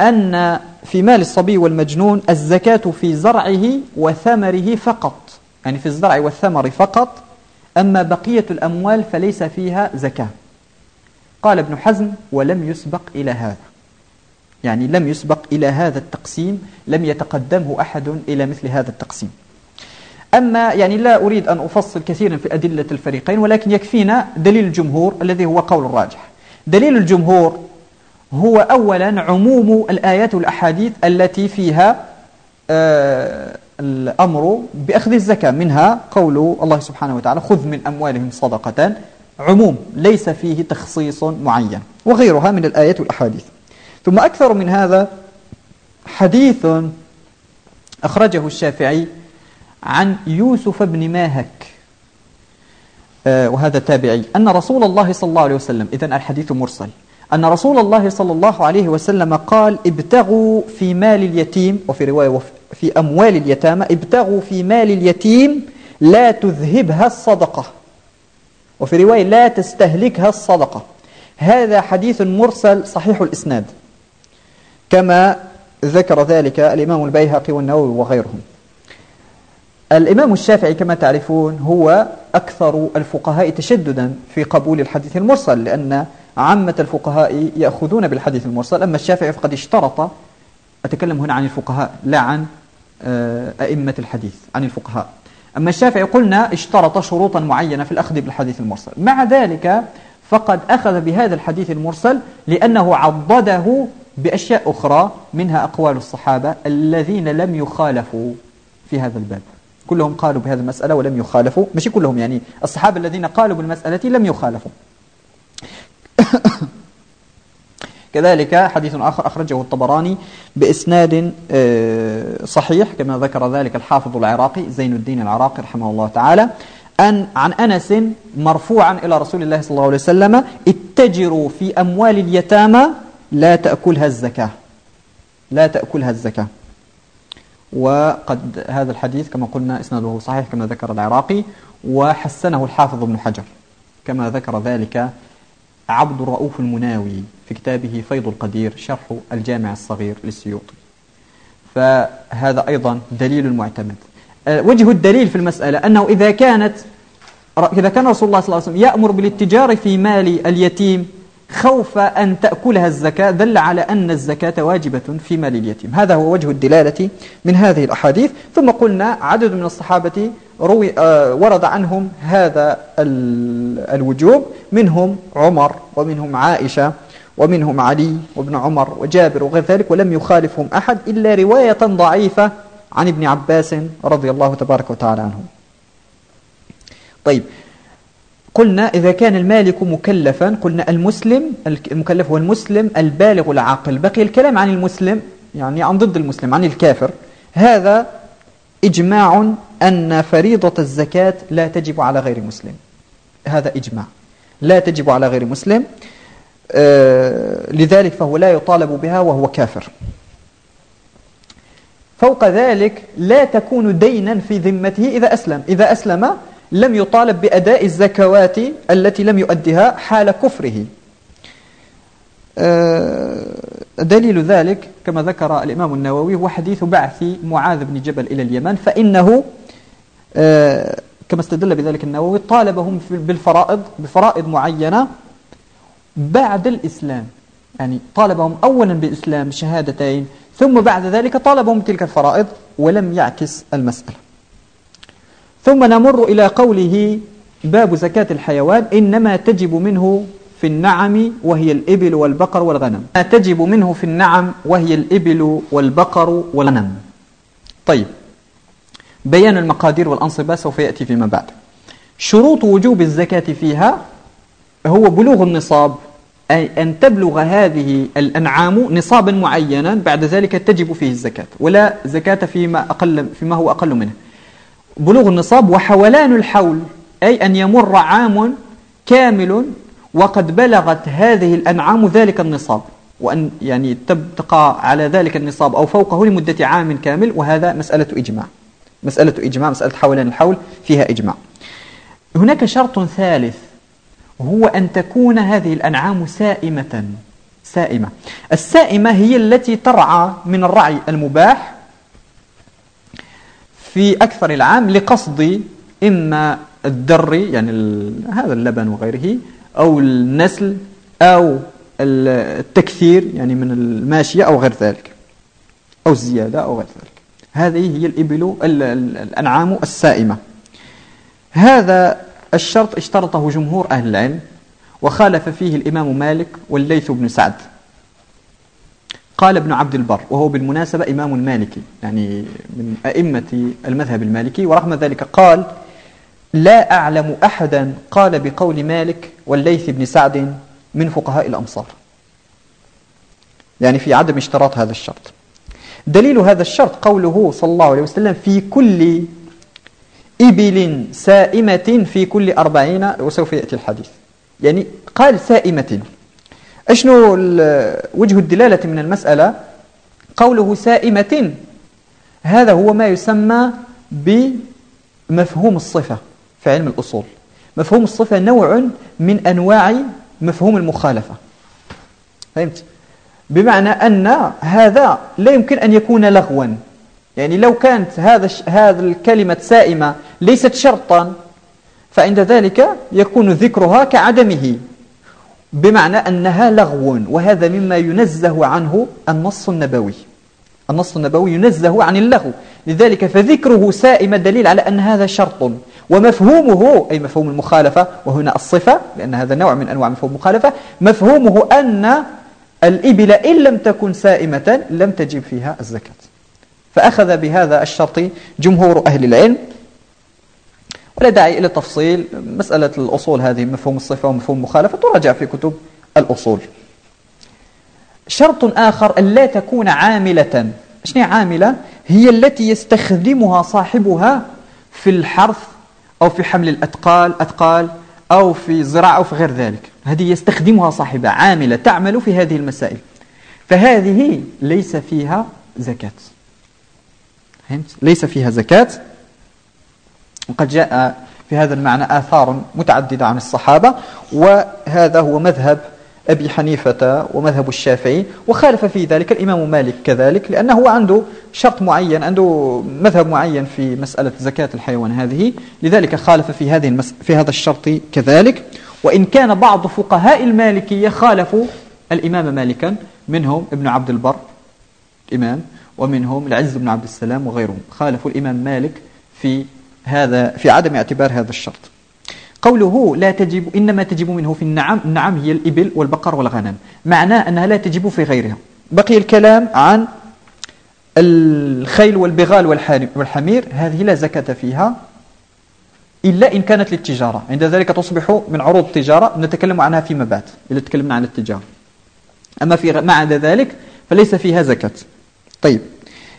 أن في مال الصبي والمجنون الزكاة في زرعه وثمره فقط. يعني في الزرع والثمر فقط أما بقية الأموال فليس فيها زكاة. قال ابن حزم ولم يسبق إلى هذا. يعني لم يسبق إلى هذا التقسيم لم يتقدمه أحد إلى مثل هذا التقسيم. أما يعني لا أريد أن أفصل كثيرا في أدلة الفريقين ولكن يكفينا دليل الجمهور الذي هو قول الراجح. دليل الجمهور هو أولا عموم الآيات والأحاديث التي فيها آه الأمر بأخذ الزكاة. منها قول الله سبحانه وتعالى خذ من أموالهم صدقة. عموم ليس فيه تخصيص معين وغيرها من الآيات والأحاديث. ثم أكثر من هذا حديث أخرجه الشافعي عن يوسف بن ماهك آه، وهذا تابعي. أن رسول الله صلى الله عليه وسلم إذن الحديث مرسل. أن رسول الله صلى الله عليه وسلم قال ابتغوا في مال اليتيم وفي رواية في أموال اليتامى ابتغوا في مال اليتيم لا تذهبها الصدقة. وفي رواية لا تستهلكها الصدقة. هذا حديث مرسل صحيح الإسناد. كما ذكر ذلك الإمام البيهقي والنووي وغيرهم. الإمام الشافعي كما تعرفون هو أكثر الفقهاء تشددا في قبول الحديث المرسل لأن عامة الفقهاء يأخذون بالحديث المرسل. أما الشافعي فقد اشترط أتكلم هنا عن الفقهاء لا عن آه، أئمة الحديث عن الفقهاء. أما الشافعي قلنا اشترط شروطا معينة في الأخذ بالحديث المرسل. مع ذلك فقد أخذ بهذا الحديث المرسل لأنه عضده بأشياء أخرى منها أقوال الصحابة الذين لم يخالفوا في هذا الباب. كلهم قالوا بهذه المسألة ولم يخالفوا. مش كلهم يعني. الصحابة الذين قالوا بالمسألة لم يخالفوا. كذلك حديث آخر أخرجه الطبراني بإسناد آه، صحيح كما ذكر ذلك الحافظ العراقي زين الدين العراقي رحمه الله تعالى أن عن أنس مرفوعا إلى رسول الله صلى الله عليه وسلم اتجروا في أموال اليتامى لا تأكلها الزكاة لا تأكلها الزكاة وقد هذا الحديث كما قلنا إسناده صحيح كما ذكر العراقي وحسنه الحافظ ابن حجر كما ذكر ذلك عبد الرؤوف المناوي في كتابه فيض القدير شرح الجامع الصغير للسيوطي. فهذا أيضا دليل معتمد. وجه الدليل في المسألة أنه إذا كانت إذا كان رسول الله صلى الله عليه وسلم يأمر بالاتجار في مال اليتيم خوف أن تأكلها الزكاة دل على أن الزكاة واجبة في مال اليتيم. هذا هو وجه الدلالة من هذه الأحاديث. ثم قلنا عدد من الصحابة روي آه ورد عنهم هذا الوجوب. منهم عمر ومنهم عائشة ومنهم علي وابن عمر وجابر وغير ذلك ولم يخالفهم أحد إلا رواية ضعيفة عن ابن عباس رضي الله تبارك وتعالى عنه. طيب قلنا إذا كان المالك مكلفا قلنا المسلم المكلف هو المسلم البالغ العاقل. بقي الكلام عن المسلم يعني عن ضد المسلم عن الكافر. هذا إجماع أن فريضة الزكاة لا تجب على غير مسلم. هذا إجماع. لا تجب على غير مسلم. آه لذلك فهو لا يطالب بها وهو كافر. فوق ذلك لا تكون دينا في ذمته إذا أسلم. إذا أسلم لم يطالب بأداء الزكوات التي لم يؤدها حال كفره. آه، دليل ذلك كما ذكر الإمام النووي هو حديث بعث معاذ بن جبل إلى اليمن فإنه آه، كما استدل بذلك النووي طالبهم بالفرائض بفرائض معينة بعد الإسلام. يعني طالبهم أولا بإسلام شهادتين ثم بعد ذلك طالبهم تلك الفرائض ولم يعكس المسألة. ثم نمر إلى قوله باب زكاة الحيوان إنما تجب منه في النعم وهي الإبل والبقر والغنم. ما تجب منه في النعم وهي الإبل والبقر والغنم. طيب بيان المقادير والأنصبة سوف يأتي فيما بعد. شروط وجوب الزكاة فيها هو بلوغ النصاب أي أن تبلغ هذه الأنعام نصابا معينا بعد ذلك تجب فيه الزكاة ولا زكاة فيما, أقل فيما هو أقل منه. بلوغ النصاب وحولان الحول أي أن يمر عام كامل وقد بلغت هذه الأنعام ذلك النصاب وأن يعني تبقى على ذلك النصاب أو فوقه لمدة عام كامل وهذا مسألة إجماع. مسألة إجماع مسألة حولان الحول فيها إجماع. هناك شرط ثالث وهو أن تكون هذه الأنعام سائمة. سائمة. السائمة هي التي ترعى من الرعي المباح في أكثر العام لقصد إما الدر يعني هذا اللبن وغيره أو النسل أو التكثير يعني من الماشية أو غير ذلك أو الزيادة أو غير ذلك. هذه هي الإبل الأنعام السائمة. هذا الشرط اشترطه جمهور أهل العلم وخالف فيه الإمام مالك والليث بن سعد. قال ابن عبد البر وهو بالمناسبة إمام مالكي يعني من أئمة المذهب المالكي ورغم ذلك قال لا أعلم أحدا قال بقول مالك والليث بن سعد من فقهاء الأمصار. يعني في عدم اشتراط هذا الشرط. دليل هذا الشرط قوله صلى الله عليه وسلم في كل إبل سائمة في كل أربعين وسوف يأتي الحديث. يعني قال سائمة. أشنو وجه الدلالة من المسألة؟ قوله سائمة. هذا هو ما يسمى بمفهوم الصفة في علم الأصول. مفهوم الصفة نوع من أنواع مفهوم المخالفة. فهمت؟ بمعنى أن هذا لا يمكن أن يكون لغوا. يعني لو كانت هذا هذا الكلمة سائمة ليست شرطا فعند ذلك يكون ذكرها كعدمه. بمعنى أنها لغو وهذا مما ينزه عنه النص النبوي. النص النبوي ينزه عن اللغو. لذلك فذكره سائم دليل على أن هذا شرط ومفهومه أي مفهوم المخالفة وهنا الصفة لأن هذا نوع من أنواع مفهوم المخالفة مفهومه أن الإبل إن لم تكن سائمة لم تجب فيها الزكاة. فأخذ بهذا الشرط جمهور أهل العلم ولا داعي إلى التفصيل مسألة الأصول هذه مفهوم الصفة ومفهوم المخالفة تراجع في كتب الأصول. شرط آخر أن لا تكون عاملة. شنو عاملة؟ هي التي يستخدمها صاحبها في الحرث أو في حمل الأثقال أثقال أو في زراعة أو في غير ذلك. هذه يستخدمها صاحبها عاملة تعمل في هذه المسائل. فهذه ليس فيها زكاة. فهمت؟ ليس فيها زكاة. وقد جاء في هذا المعنى آثار متعددة عن الصحابة وهذا هو مذهب أبي حنيفة ومذهب الشافعي وخالف في ذلك الإمام مالك كذلك لأنه عنده شرط معين عنده مذهب معين في مسألة زكاة الحيوان هذه لذلك خالف في هذه المس... في هذا الشرط كذلك. وإن كان بعض فقهاء المالكية خالفوا الإمام مالكا منهم ابن عبد البر إمام ومنهم العز بن عبد السلام وغيرهم خالفوا الإمام مالك في هذا في عدم اعتبار هذا الشرط. قوله لا تجب إنما تجب منه في النعم النعم هي الإبل والبقر والغنم. معناه أنها لا تجب في غيرها. بقي الكلام عن الخيل والبغال والحمير هذه لا زكاة فيها إلا إن كانت للتجارة. عند ذلك تصبح من عروض التجارة نتكلم عنها فيما بعد إذا تكلمنا عن التجارة. أما في ما عدا ذلك فليس فيها زكاة. طيب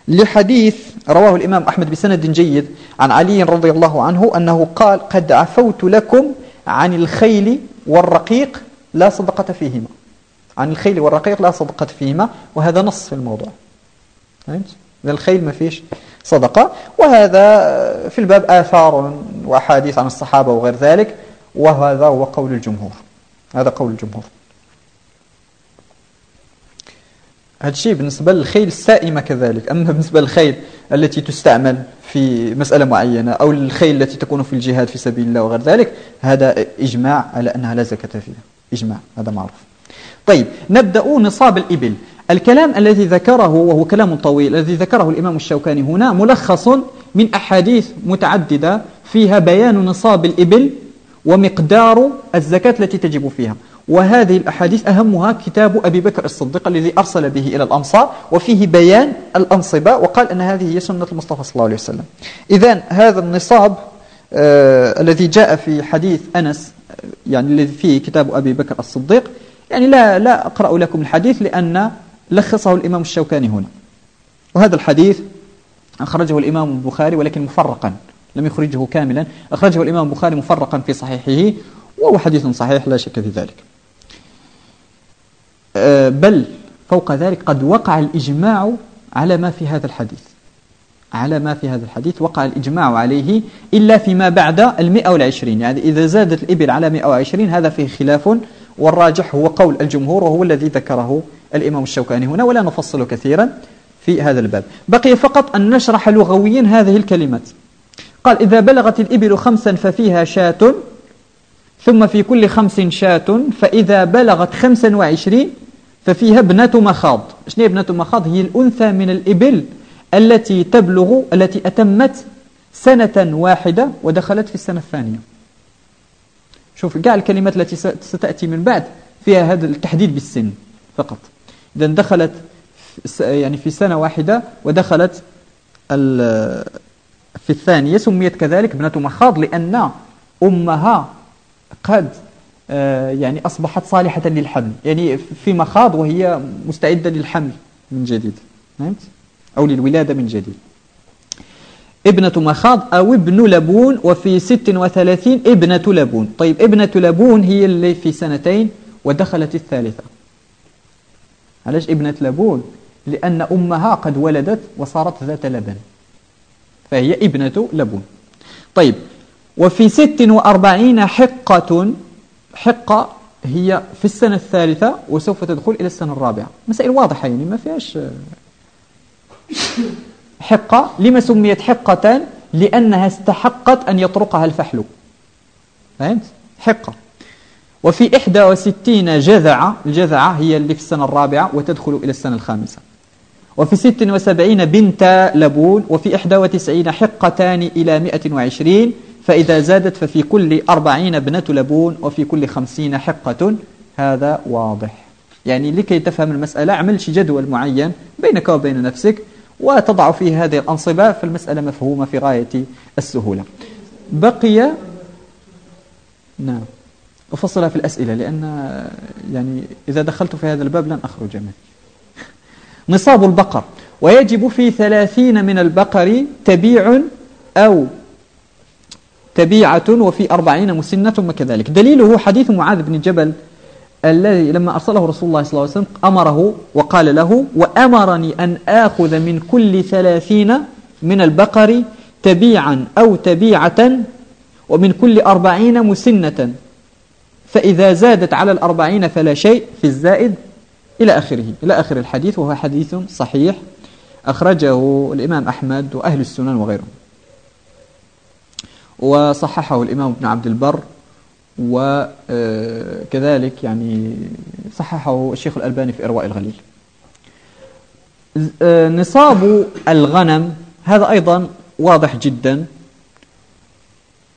لحديث رواه الإمام أحمد بسند جيد عن علي رضي الله عنه أنه قال قد عفوت لكم عن الخيل والرقيق لا صدقة فيهما. عن الخيل والرقيق لا صدقة فيهما. وهذا نص في الموضوع. فهمت؟ الخيل ما فيش صدقة. وهذا في الباب آثار وأحاديث عن الصحابة وغير ذلك. وهذا هو قول الجمهور. هذا قول الجمهور. هذا الشيء بالنسبة للخيل السائمة كذلك. أما بالنسبة للخيل التي تستعمل في مسألة معينة أو الخيل التي تكون في الجهاد في سبيل الله وغير ذلك هذا إجماع على أنها لا زكاة فيها. إجماع هذا معروف. طيب نبدأ نصاب الإبل. الكلام الذي ذكره وهو كلام طويل الذي ذكره الإمام الشوكاني هنا ملخص من أحاديث متعددة فيها بيان نصاب الإبل ومقدار الزكاة التي تجب فيها. وهذه الأحاديث أهمها كتاب أبي بكر الصديق الذي أرسل به إلى الأنصار وفيه بيان الأنصبة وقال أن هذه هي سنة المصطفى صلى الله عليه وسلم. إذا هذا النصاب آه الذي جاء في حديث أنس يعني الذي فيه كتاب أبي بكر الصديق يعني لا, لا أقرأ لكم الحديث لأن لخصه الإمام الشوكاني هنا. وهذا الحديث أخرجه الإمام البخاري ولكن مفرقا لم يخرجه كاملا أخرجه الإمام البخاري مفرقا في صحيحه وهو حديث صحيح لا شك في ذلك. آه، بل فوق ذلك قد وقع الإجماع على ما في هذا الحديث. على ما في هذا الحديث وقع الإجماع عليه إلا فيما بعد المئة والعشرين. يعني إذا زادت الإبل على مئة وعشرين هذا فيه خلاف والراجح هو قول الجمهور وهو الذي ذكره الإمام الشوكاني هنا ولا نفصل كثيرا في هذا الباب. بقي فقط أن نشرح لغويا هذه الكلمات. قال إذا بلغت الإبل خمسا ففيها شاة ثم في كل خمس شاة فإذا بلغت خمسا وعشرين ففيها ابنة مخاض. شنو هي ابنة مخاض؟ هي الأنثى من الإبل التي تبلغ التي أتمت سنة واحدة ودخلت في السنة الثانية. شوف كاع الكلمات التي ستأتي من بعد فيها هذا التحديد بالسن فقط. إذا دخلت يعني في سنة واحدة ودخلت في الثانية سميت كذلك ابنة مخاض لأن أمها قد يعني أصبحت صالحة للحمل. يعني في مخاض وهي مستعدة للحمل من جديد؟ أو للولادة من جديد. ابنة مخاض أو ابن لبون وفي ست وثلاثين ابنة لبون. طيب ابنة لبون هي اللي في سنتين ودخلت الثالثة. علاش ابنة لبون؟ لأن أمها قد ولدت وصارت ذات لبن. فهي ابنة لبون. طيب وفي ست وأربعين حقة حقة هي في السنة الثالثة وسوف تدخل إلى السنة الرابعة. مسائل واضحة يعني ما فيهاش حقة. لما سميت حقة لأنها استحقت أن يطرقها الفحل. فهمت؟ حقة. وفي 61 جذعة الجذعة هي اللي في السنة الرابعة وتدخل إلى السنة الخامسة. وفي 76 بنت لبون وفي 91 حقتان إلى 120 فإذا زادت ففي كل 40 ابنة لبون وفي كل 50 حقة هذا واضح. يعني لكي تفهم المسألة اعمل شي جدول معين بينك وبين نفسك وتضع فيه هذه الأنصبة فالمسألة مفهومة في غاية السهولة. بقي نعم. أفصلها في الأسئلة لأن يعني إذا دخلت في هذا الباب لن أخرج منه. نصاب البقر. ويجب في ثلاثين من البقر تبيع أو تبيعة وفي أربعين مسنة ثم كذلك دليله حديث معاذ بن جبل الذي لما أرسله رسول الله صلى الله عليه وسلم أمره وقال له وأمرني أن آخذ من كل ثلاثين من البقر تبيعا أو تبيعة ومن كل أربعين مسنة. فإذا زادت على الأربعين فلا شيء في الزائد إلى آخره. إلى آخر الحديث وهو حديث صحيح أخرجه الإمام أحمد وأهل السنن وغيرهم. وصححه الإمام ابن عبد البر وكذلك يعني صححه الشيخ الألباني في إرواء الغليل. نصاب الغنم هذا أيضا واضح جدا.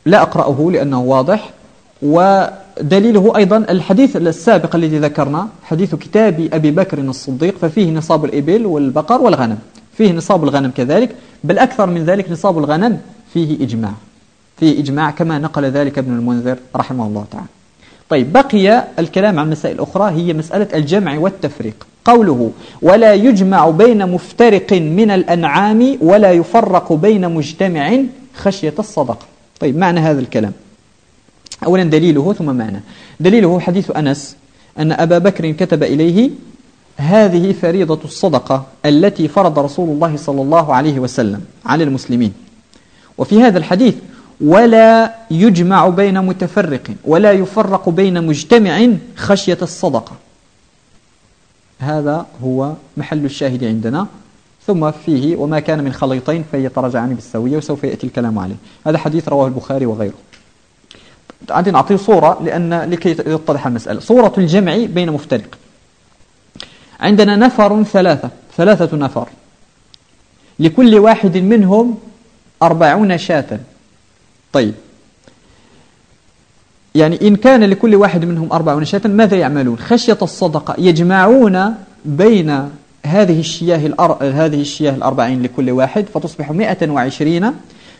لا أقرأه لأنه واضح ودليله أيضا الحديث السابق الذي ذكرنا حديث كتاب أبي بكر الصديق ففيه نصاب الإبل والبقر والغنم. فيه نصاب الغنم كذلك بل أكثر من ذلك نصاب الغنم فيه إجماع. فيه إجماع كما نقل ذلك ابن المنذر رحمه الله تعالى. طيب بقي الكلام عن مسائل أخرى هي مسألة الجمع والتفريق. قوله ولا يجمع بين مفترق من الأنعام ولا يفرق بين مجتمع خشية الصدقة. طيب معنى هذا الكلام. أولا دليله ثم معنى. دليله حديث أنس أن أبا بكر كتب إليه هذه فريضة الصدقة التي فرض رسول الله صلى الله عليه وسلم على المسلمين. وفي هذا الحديث ولا يجمع بين متفرق ولا يفرق بين مجتمع خشية الصدقة. هذا هو محل الشاهد عندنا. ثم فيه وما كان من خليطين فيتراجعان بالسوية وسوف يأتي الكلام عليه. هذا حديث رواه البخاري وغيره. عندي نعطي صورة لأن لكي يتضح المسألة. صورة الجمع بين مفترق. عندنا نفر ثلاثة ثلاثة نفر. لكل واحد منهم أربعون شاة. طيب. يعني إن كان لكل واحد منهم أربعون شاة ماذا يعملون؟ خشية الصدقة يجمعون بين هذه الشياه الأر... هذه الشياه الأربعين لكل واحد فتصبح مئة وعشرين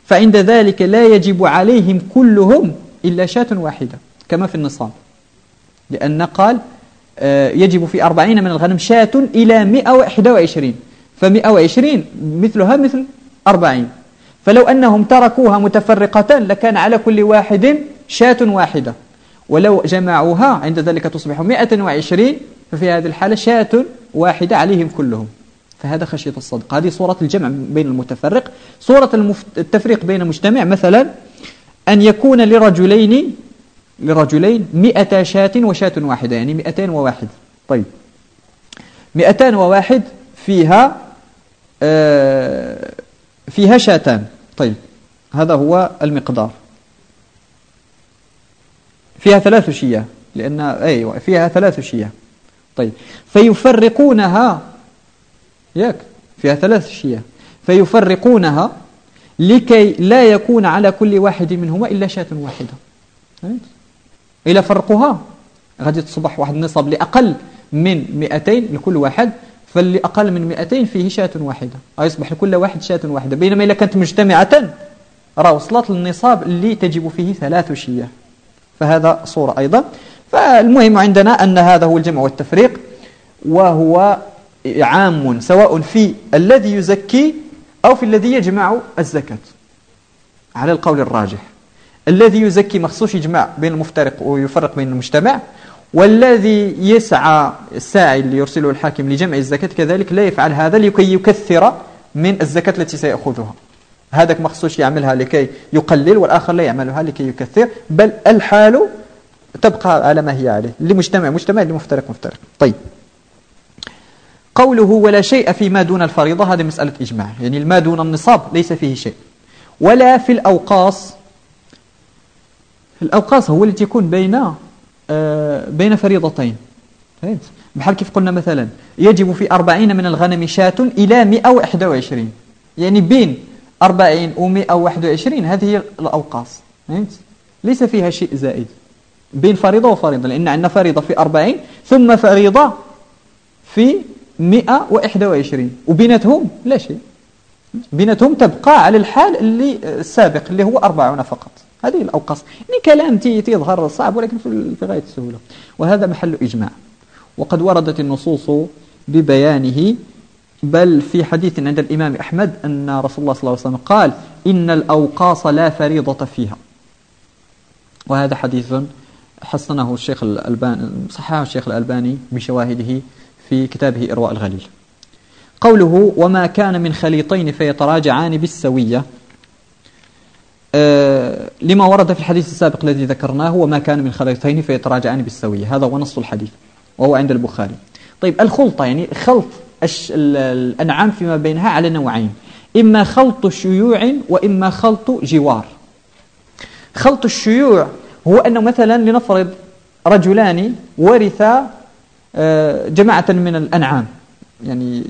فعند ذلك لا يجب عليهم كلهم إلا شاة واحدة كما في النصاب. لأن قال آه، يجب في أربعين من الغنم شاة إلى مئة وإحدى وعشرين فمئة وعشرين مثلها مثل أربعين. فلو أنهم تركوها متفرقة لكان على كل واحد شاة واحدة. ولو جمعوها عند ذلك تصبح مئة وعشرين ففي هذه الحالة شاة واحدة عليهم كلهم. فهذا خشية الصدق. هذه صورة الجمع بين المتفرق. صورة التفريق بين مجتمع مثلا أن يكون لرجلين لرجلين مئة شاة وشاة واحدة يعني مئتين وواحد. طيب. مئتان وواحد فيها آه، فيها شاتان. طيب هذا هو المقدار. فيها ثلاث شياه لأن أيوة فيها ثلاث شياه. طيب فيفرقونها ياك فيها ثلاث شياه. فيفرقونها لكي لا يكون على كل واحد منهما إلا شاة واحدة. إلى فرقها. غادي تصبح واحد النصاب لأقل من 200 لكل واحد فاللي أقل من 200 فيه شاة واحدة. يصبح لكل واحد شاة واحدة. بينما إذا كانت مجتمعة راه وصلت للنصاب اللي تجب فيه ثلاث شياه فهذا صورة أيضا. فالمهم عندنا أن هذا هو الجمع والتفريق وهو عام سواء في الذي يزكي أو في الذي يجمع الزكاة. على القول الراجح الذي يزكي مخصوص يجمع بين المفترق ويفرق بين المجتمع والذي يسعى الساعي اللي يرسله الحاكم لجمع الزكاة كذلك لا يفعل هذا لكي يكثر من الزكاة التي سيأخذها. هذاك مخصوص يعملها لكي يقلل والآخر لا يعملها لكي يكثر بل الحال تبقى على ما هي عليه. لمجتمع مجتمع لمفترق مفترق. طيب. قوله ولا شيء فيما دون الفريضة هذه مسألة إجماع. يعني ما دون النصاب ليس فيه شيء. ولا في الأوقاص الأوقاص هو التي يكون بين بين فريضتين. فهمت؟ بحال كيف قلنا مثلا يجب في أربعين من الغنم شاة إلى مئة وإحدى وعشرين. يعني بين أربعين ومئة وواحد وعشرين هذه هي الأوقاص فهمت؟ ليس فيها شيء زائد. بين فريضة وفريضة لأن عندنا فريضة في أربعين ثم فريضة في مئة وإحدى وعشرين. وبيناتهم لا شيء. بيناتهم تبقى على الحال اللي السابق اللي هو أربعون فقط. هذه الأوقاص يعني كلام تظهر صعب ولكن في غاية السهولة. وهذا محل إجماع. وقد وردت النصوص ببيانه بل في حديث عند الإمام أحمد أن رسول الله صلى الله عليه وسلم قال إن الأوقاص لا فريضة فيها. وهذا حديث حسنه الشيخ الألباني صححه الشيخ الألباني بشواهده في كتابه إرواء الغليل. قوله وما كان من خليطين فيتراجعان بالسوية. لما ورد في الحديث السابق الذي ذكرناه وما كان من خليطين فيتراجعان بالسوية. هذا هو نص الحديث وهو عند البخاري. طيب الخلطة يعني خلط الأنعام فيما بينها على نوعين إما خلط شيوع وإما خلط جوار. خلط الشيوع هو أنه مثلا لنفرض رجلان ورثا آه، جماعة من الأنعام يعني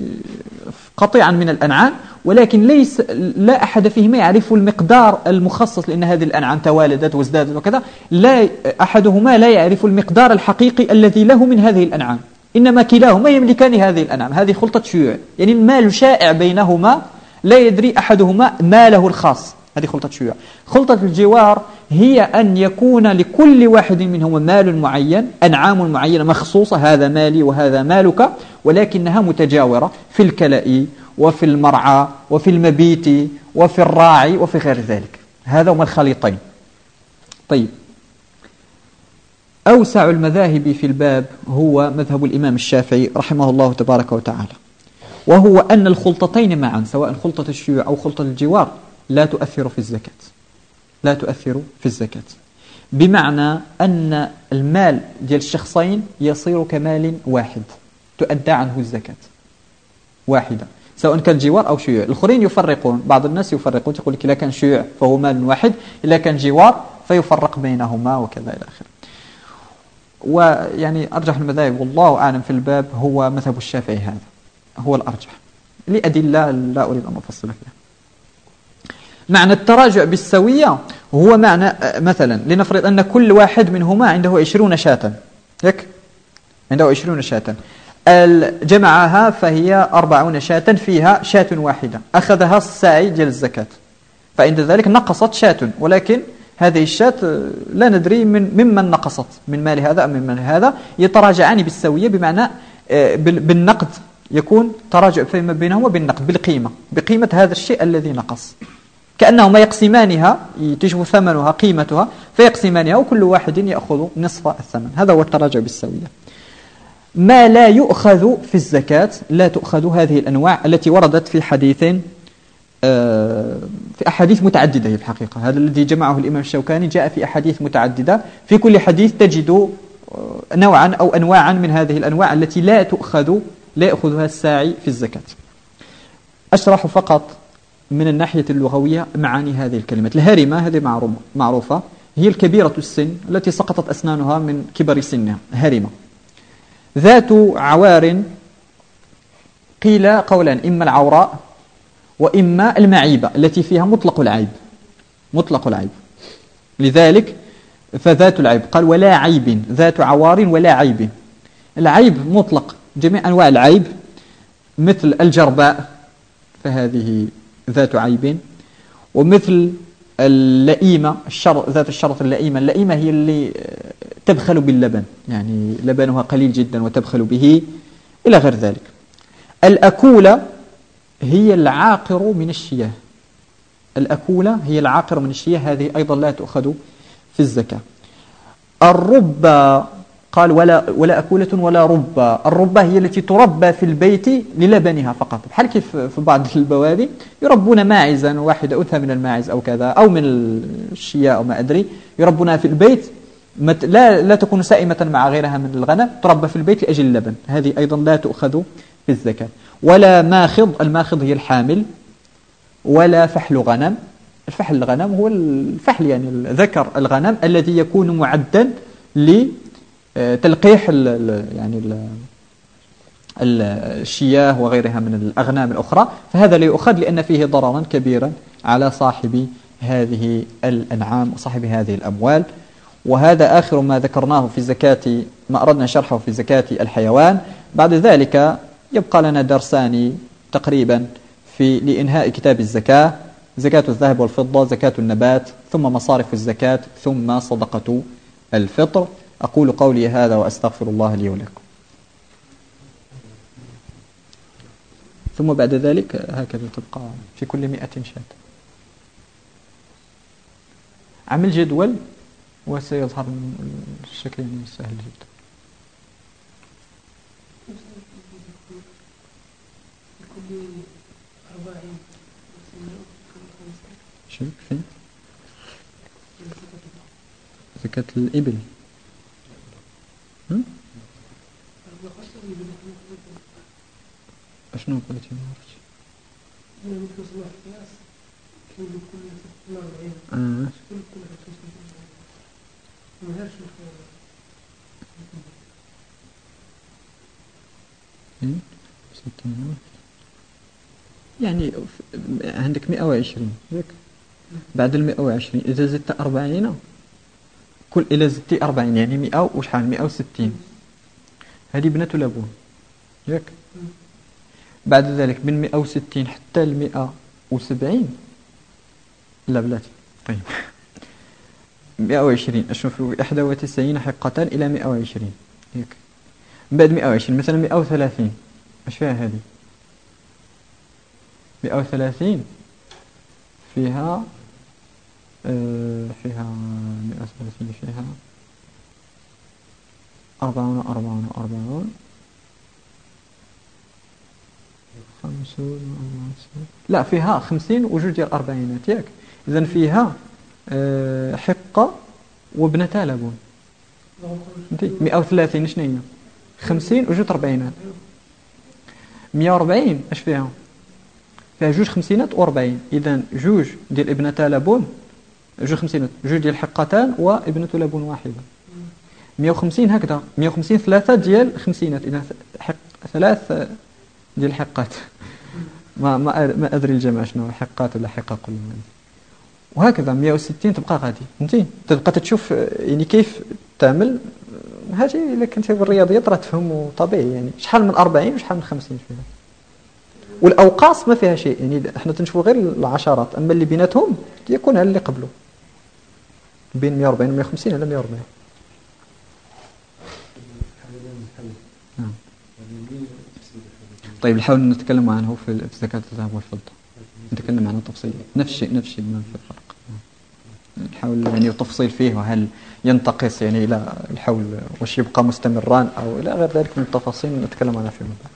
قطيعا من الأنعام ولكن ليس لا أحد فيهما يعرف المقدار المخصص لأن هذه الأنعام توالدت وازدادت وكذا. لا أحدهما لا يعرف المقدار الحقيقي الذي له من هذه الأنعام. إنما كلاهما يملكان هذه الأنعام هذه خلطة شيوع. يعني المال شائع بينهما لا يدري أحدهما ماله الخاص هذه خلطة شيوع. خلطة الجوار هي أن يكون لكل واحد منهما مال معين أنعام معينة مخصوصة هذا مالي وهذا مالك ولكنها متجاورة في الكلاء وفي المرعى وفي المبيت وفي الراعي وفي غير ذلك. هذا هما الخليطين. طيب. أوسع المذاهب في الباب هو مذهب الإمام الشافعي رحمه الله تبارك وتعالى وهو أن الخلطتين معا سواء خلطة الشيوع أو خلطة الجوار لا تؤثر في الزكاة. لا تؤثر في الزكاة. بمعنى أن المال ديال الشخصين يصير كمال واحد تؤدى عنه الزكاة. واحدة. سواء كان جوار أو شيوع. الآخرين يفرقون. بعض الناس يفرقون تقول لك إذا كان شيوع فهو مال واحد إذا كان جوار فيفرق بينهما وكذا إلى آخره. ويعني أرجح المذاهب والله أعلم في الباب هو مذهب الشافعي هذا هو الأرجح لأدلة لا أريد أن أفصل فيها معنى التراجع بالسوية هو معنى مثلا لنفرض أن كل واحد منهما عنده عشرون شاة. يك؟ عنده عشرون شاة. جمعها فهي أربعون شاة فيها شاة واحدة. أخذها الساعي ديال الزكاة. فعند ذلك نقصت شاة. ولكن هذه الشاة لا ندري من ممن نقصت. من مال هذا أم من مال هذا. يتراجعان بالسوية بمعنى آه، بالنقد. يكون تراجع فيما بينهما بالنقد بالقيمة. بقيمة هذا الشيء الذي نقص. كأنهما يقسمانها تشبه ثمنها قيمتها فيقسمانها وكل واحد يأخذ نصف الثمن. هذا هو التراجع بالسوية. ما لا يؤخذ في الزكاة لا تؤخذ هذه الأنواع التي وردت في حديث آه، في أحاديث متعددة في الحقيقة. هذا الذي جمعه الإمام الشوكاني جاء في أحاديث متعددة. في كل حديث تجد آه، نوعا أو أنواعا من هذه الأنواع التي لا تؤخذ لا يأخذها الساعي في الزكاة. أشرح فقط من الناحية اللغوية معاني هذه الكلمات. الهرمة هذه معروفة. هي الكبيرة السن التي سقطت أسنانها من كبر سنها. هرمة. ذات عوار قيل قولان إما العوراء وإما المعيبة التي فيها مطلق العيب مطلق العيب. لذلك فذات العيب قال ولا عيب ذات عوار ولا عيب. العيب مطلق جميع أنواع العيب مثل الجرباء فهذه ذات عيب. ومثل اللئيمة الشر ذات الشرط اللئيمة. اللئيمة هي اللي تبخل باللبن يعني لبنها قليل جدا وتبخل به إلى غير ذلك. الأكولة هي العاقر من الشياه. الأكولة هي العاقر من الشياه هذه أيضا لا تؤخذ في الزكاة. الربى قال ولا, ولا أكولة ولا ربى الربى هي التي تربى في البيت للبنها فقط. بحال كيف في بعض البوادي يربون ماعزا واحدة أنثى من الماعز أو كذا أو من الشياء أو ما أدري. يربونها في البيت لا, لا تكون سائمة مع غيرها من الغنم تربى في البيت لأجل اللبن. هذه أيضا لا تؤخذ في الزكاة. ولا ماخض الماخض هي الحامل. ولا فحل غنم. الفحل الغنم هو الفحل يعني ذكر الغنم الذي يكون معدا لتلقيح يعني الشياه وغيرها من الأغنام الأخرى فهذا لا يؤخذ لأن فيه ضررا كبيرا على صاحب هذه الأنعام وصاحب هذه الأموال. وهذا آخر ما ذكرناه في زكاة ما أردنا شرحه في زكاة الحيوان. بعد ذلك يبقى لنا درسان تقريبا في لإنهاء كتاب الزكاة زكاة الذهب والفضة زكاة النبات ثم مصارف الزكاة ثم صدقة الفطر. أقول قولي هذا وأستغفر الله لي ولكم. ثم بعد ذلك هكذا تبقى في كل مئة شاة. عمل جدول وسيظهر الشكل سهل جدا. شو فين؟ زكاة الإبل. شنو قلت ما عرفتش آه. ستين يعني عندك 120 ياك بعد ال 120 إذا زدت 40 كل إذا زدتي 40 يعني 100 وشحال؟ 160 هذه بنة لابون ياك. بعد ذلك من 160 حتى ل 170 لا بلاتي. طيب. 120 أشوف 91 حقة إلى 120 ياك. من بعد 120 مثلا 130 اش فيها هذه؟ 130 فيها آه، فيها 130 فيها أربعون أربعون أربعون. خمسون لا فيها خمسين وجوج ديال أربعينات ياك. إذا فيها آه، حقة وابنتا لبون مئة وثلاثين. شنو هي خمسين وجوج أربعينات. مئة وأربعين اش فيها؟ فيها جوج خمسينات وأربعين. إذا جوج ديال ابنتا لبون جوج خمسينات. جوج ديال حقتان وابنة لبون واحدة. 150 هكذا. 150 ثلاثة ديال خمسينات إذا حق ثلاث ديال حقات. ما ما ما أدري الجمع شنو حقات ولا حقة كل وهكذا 160 تبقى غادي. فهمتي؟ تبقى تشوف يعني كيف تعمل. هذه الا كنتي بالرياضيات راه تفهم طبيعي يعني شحال من 40 وشحال من 50 فيها. والأوقاص ما فيها شيء. يعني إحنا تنشوفوا غير العشرات. أما اللي بيناتهم يكون على اللي قبله. بين 140 و 150 على 140 نعم. طيب نحاول نتكلم عنه في زكاة الذهب والفضة. نتكلم عنه تفصيل نفس الشيء نفس الشيء ما في فرق نحاول يعني التفصيل فيه وهل ينتقص يعني إلى الحول واش يبقى مستمران أو إلى غير ذلك من التفاصيل نتكلم عنها فيما بعد